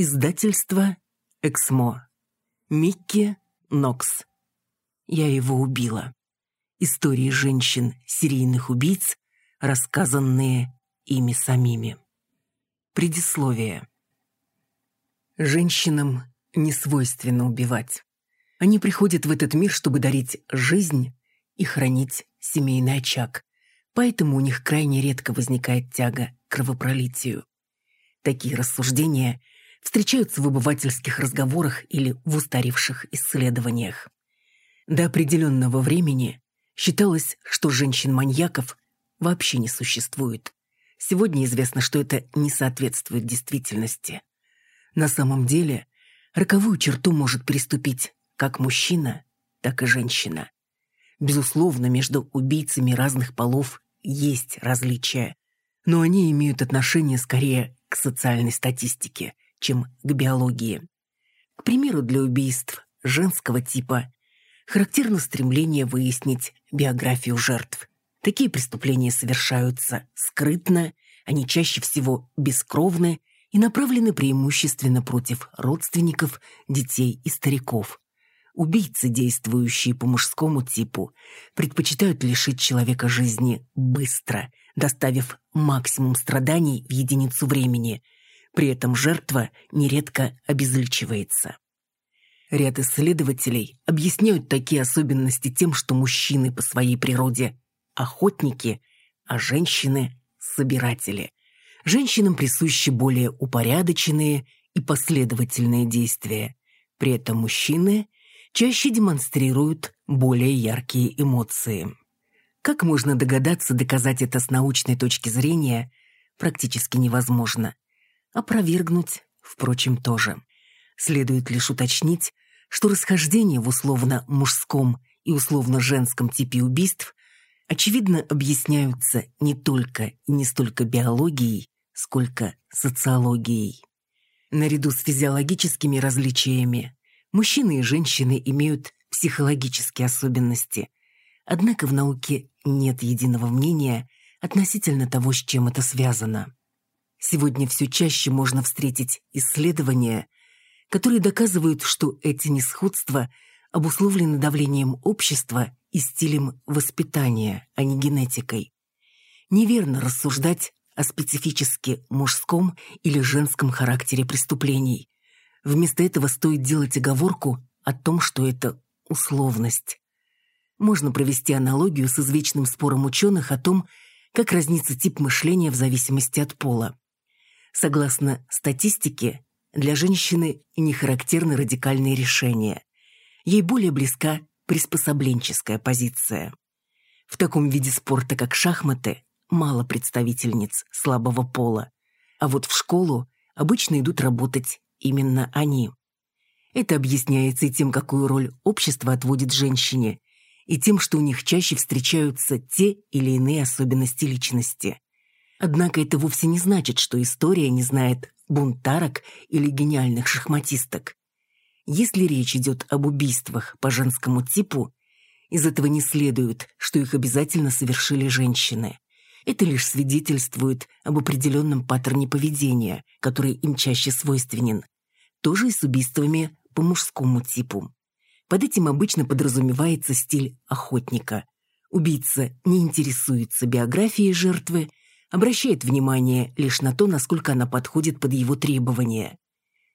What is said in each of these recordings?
Издательство «Эксмо». Микки Нокс. Я его убила. Истории женщин-серийных убийц, рассказанные ими самими. Предисловие. Женщинам не свойственно убивать. Они приходят в этот мир, чтобы дарить жизнь и хранить семейный очаг. Поэтому у них крайне редко возникает тяга к кровопролитию. Такие рассуждения встречаются в обывательских разговорах или в устаревших исследованиях. До определенного времени считалось, что женщин-маньяков вообще не существует. Сегодня известно, что это не соответствует действительности. На самом деле, роковую черту может переступить как мужчина, так и женщина. Безусловно, между убийцами разных полов есть различия, но они имеют отношение скорее к социальной статистике, чем к биологии. К примеру, для убийств женского типа характерно стремление выяснить биографию жертв. Такие преступления совершаются скрытно, они чаще всего бескровны и направлены преимущественно против родственников, детей и стариков. Убийцы, действующие по мужскому типу, предпочитают лишить человека жизни быстро, доставив максимум страданий в единицу времени. При этом жертва нередко обезличивается. Ряд исследователей объясняют такие особенности тем, что мужчины по своей природе – охотники, а женщины – собиратели. Женщинам присущи более упорядоченные и последовательные действия. При этом мужчины чаще демонстрируют более яркие эмоции. Как можно догадаться, доказать это с научной точки зрения практически невозможно. Опровергнуть, впрочем, тоже. Следует лишь уточнить, что расхождение в условно-мужском и условно-женском типе убийств очевидно объясняются не только и не столько биологией, сколько социологией. Наряду с физиологическими различиями Мужчины и женщины имеют психологические особенности. Однако в науке нет единого мнения относительно того, с чем это связано. Сегодня все чаще можно встретить исследования, которые доказывают, что эти несходства обусловлены давлением общества и стилем воспитания, а не генетикой. Неверно рассуждать о специфически мужском или женском характере преступлений. Вместо этого стоит делать оговорку о том, что это условность. Можно провести аналогию с извечным спором ученых о том, как разнится тип мышления в зависимости от пола. Согласно статистике, для женщины не характерны радикальные решения. Ей более близка приспособленческая позиция. В таком виде спорта, как шахматы, мало представительниц слабого пола. А вот в школу обычно идут работать именно они. Это объясняется и тем, какую роль общество отводит женщине, и тем, что у них чаще встречаются те или иные особенности личности. Однако это вовсе не значит, что история не знает бунтарок или гениальных шахматисток. Если речь идет об убийствах по женскому типу, из этого не следует, что их обязательно совершили женщины. Это лишь свидетельствует об определенном паттерне поведения, который им чаще свойственен. Тоже и с убийствами по мужскому типу. Под этим обычно подразумевается стиль охотника. Убийца не интересуется биографией жертвы, обращает внимание лишь на то, насколько она подходит под его требования.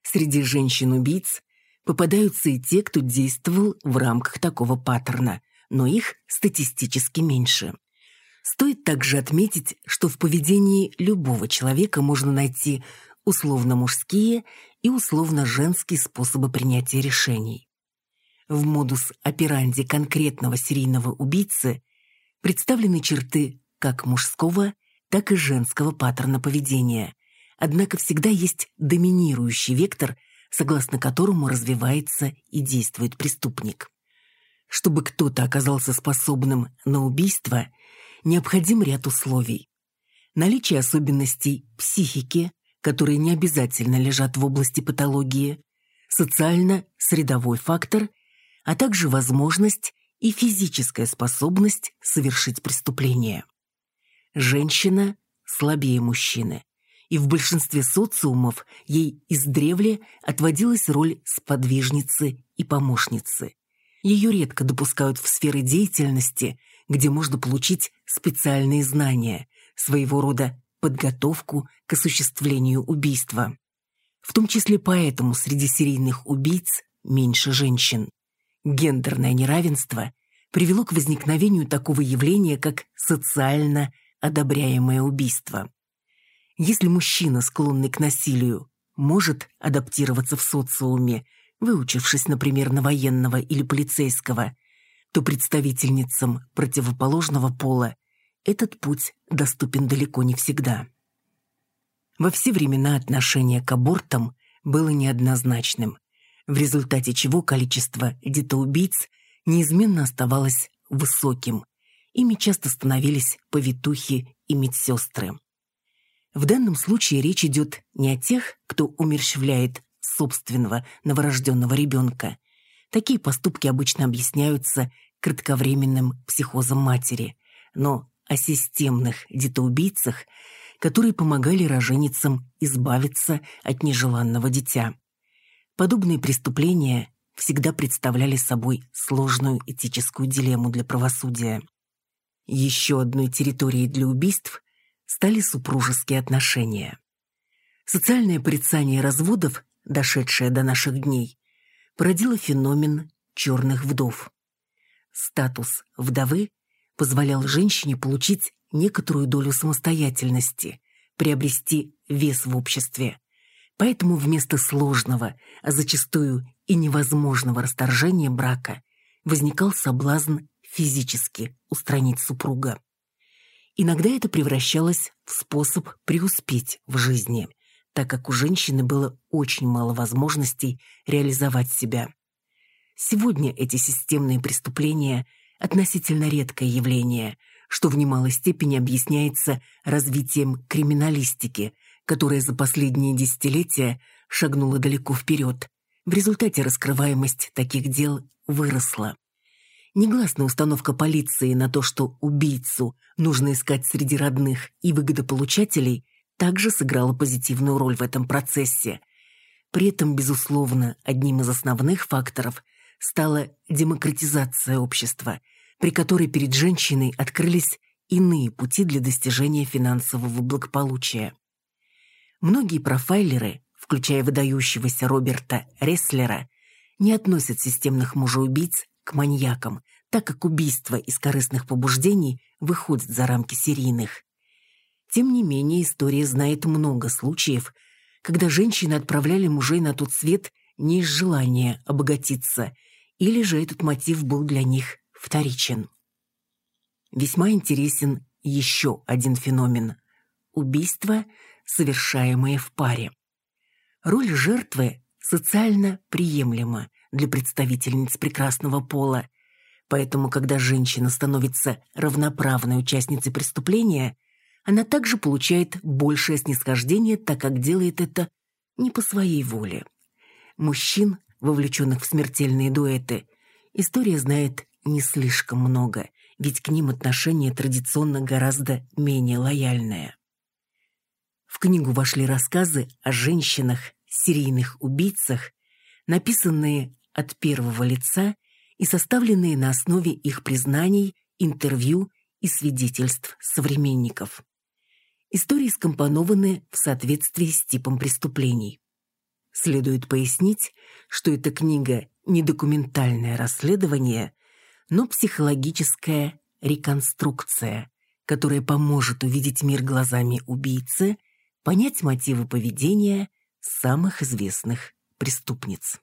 Среди женщин-убийц попадаются и те, кто действовал в рамках такого паттерна, но их статистически меньше. Стоит также отметить, что в поведении любого человека можно найти условно-мужские и условно-женские способы принятия решений. В модус операнди конкретного серийного убийцы представлены черты как мужского, так и женского паттерна поведения, однако всегда есть доминирующий вектор, согласно которому развивается и действует преступник. Чтобы кто-то оказался способным на убийство – необходим ряд условий. Наличие особенностей психики, которые не обязательно лежат в области патологии, социально-средовой фактор, а также возможность и физическая способность совершить преступление. Женщина слабее мужчины, и в большинстве социумов ей издревле отводилась роль сподвижницы и помощницы. Ее редко допускают в сферы деятельности, где можно получить специальные знания, своего рода подготовку к осуществлению убийства. В том числе поэтому среди серийных убийц меньше женщин. Гендерное неравенство привело к возникновению такого явления, как социально одобряемое убийство. Если мужчина, склонный к насилию, может адаптироваться в социуме, выучившись, например, на военного или полицейского, то представительницам противоположного пола этот путь доступен далеко не всегда. Во все времена отношение к абортам было неоднозначным в результате чего количество детоубийц неизменно оставалось высоким. Ими часто становились повитухи и медсестры. В данном случае речь идет не о тех, кто умерщвляет собственного новорожденного ребенка. Такие поступки обычно объясняются кратковременным психозом матери, но о системных детоубийцах, которые помогали роженицам избавиться от нежеланного дитя. Подобные преступления всегда представляли собой сложную этическую дилемму для правосудия. Еще одной территорией для убийств стали супружеские отношения. Социальное порицание разводов, дошедшее до наших дней, породило феномен черных вдов. Статус вдовы позволял женщине получить некоторую долю самостоятельности, приобрести вес в обществе, Поэтому вместо сложного, а зачастую и невозможного расторжения брака возникал соблазн физически устранить супруга. Иногда это превращалось в способ преуспеть в жизни, так как у женщины было очень мало возможностей реализовать себя. Сегодня эти системные преступления – относительно редкое явление, что в немалой степени объясняется развитием криминалистики, которая за последние десятилетия шагнула далеко вперед. В результате раскрываемость таких дел выросла. Негласная установка полиции на то, что убийцу нужно искать среди родных и выгодополучателей, также сыграла позитивную роль в этом процессе. При этом, безусловно, одним из основных факторов стала демократизация общества, при которой перед женщиной открылись иные пути для достижения финансового благополучия. Многие профайлеры, включая выдающегося Роберта Ресслера, не относят системных мужеубийц к маньякам, так как убийства из корыстных побуждений выходят за рамки серийных. Тем не менее, история знает много случаев, когда женщины отправляли мужей на тот свет не из желания обогатиться, или же этот мотив был для них вторичен. Весьма интересен еще один феномен – убийство – совершаемые в паре. Роль жертвы социально приемлема для представительниц прекрасного пола, поэтому, когда женщина становится равноправной участницей преступления, она также получает большее снисхождение, так как делает это не по своей воле. Мужчин, вовлеченных в смертельные дуэты, история знает не слишком много, ведь к ним отношение традиционно гораздо менее лояльное. В книгу вошли рассказы о женщинах, серийных убийцах, написанные от первого лица и составленные на основе их признаний, интервью и свидетельств современников. Истории скомпонованы в соответствии с типом преступлений. Следует пояснить, что эта книга не документальное расследование, но психологическая реконструкция, которая поможет увидеть мир глазами убийцы – понять мотивы поведения самых известных преступниц.